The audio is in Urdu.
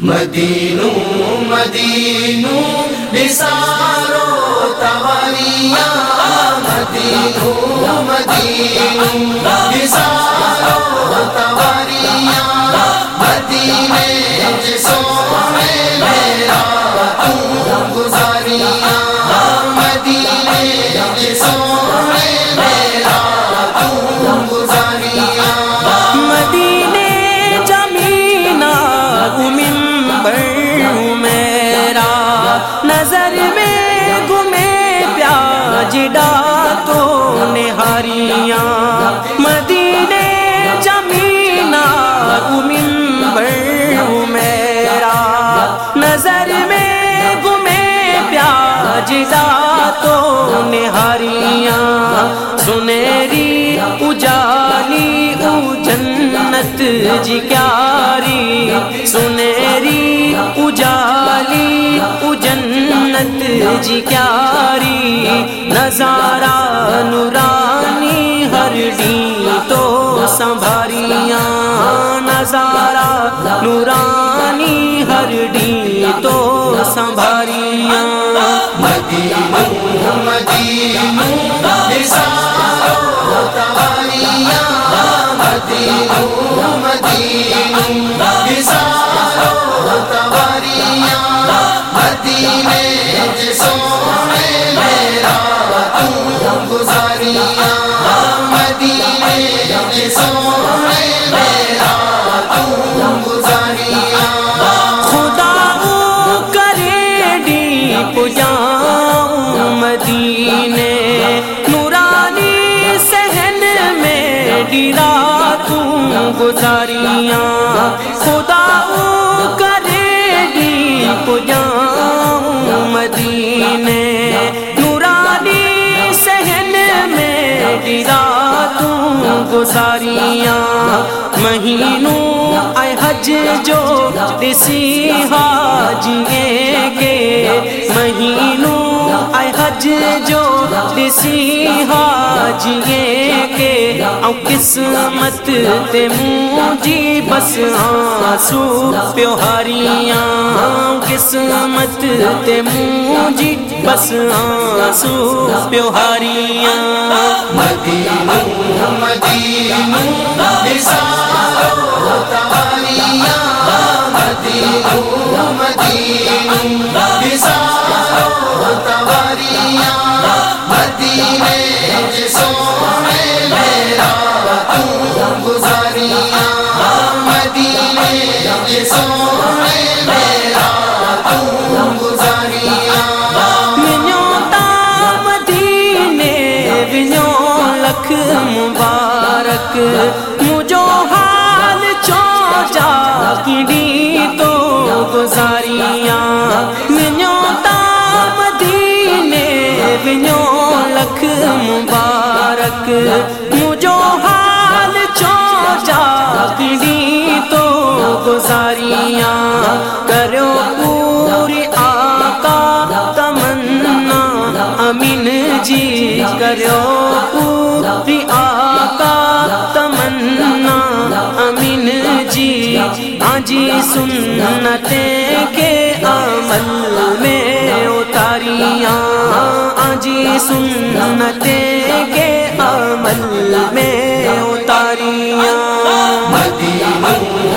مدینو مدینو نثارو تواریاں مدینو مدینو نہاریاں سنہری اجالی، او جنت جی کیاری۔ سنہری اجالی، او جنت جی کیاری۔ نظارہ نورانی، ہر ڈی تو سنبھاریاں۔ نظارہ نورانی، ہر ڈی تو سنبھاریاں۔ مدینو گزاریاں خدا کرے ڈی پجاؤں مدینے نورانی سہن میں ڈیرا توں گزاریاں مہینوں اے حج جو دسی حاجیے کے مہینوں اے حج جو دسی حاجیے او قسمت تے مونجی بس آنسو پیوہاریاں قسمت تے مونجی بس آنسو پیوہاریاں مدینو مدینو نثارو تواریاں مدینو مدینو نثارو مدینے میرا تو مدینے ونو لکھ مبارک مجھو حال چو کیڑی تو گزاریاں ونو مدینے ونو لکھ مبارک کرو پوری آقا تمنا امین جی آجی سنتیں کے عمل میں اتاریاں آجی سنتیں کے عمل میں اتاریاں مدینو